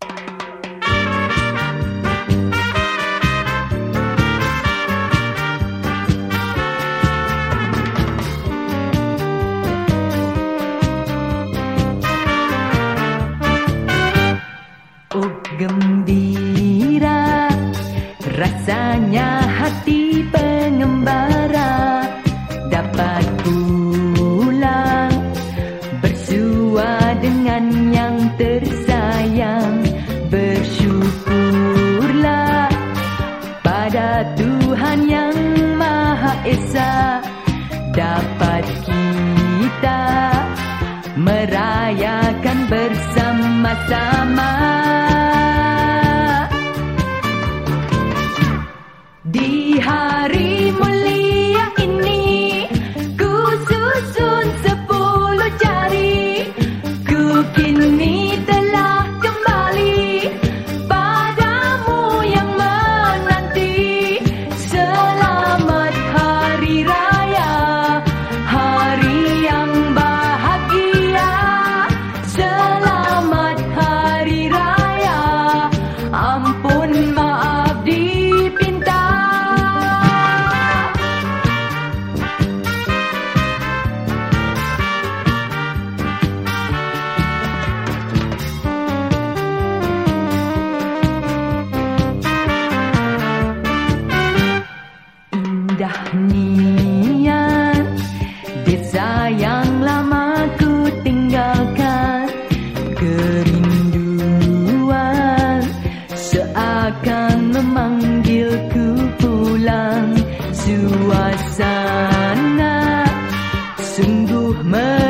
Oh, gembira rasanya Tuhan yang Maha Esa dapat kita merayakan bersama-sama. 成都。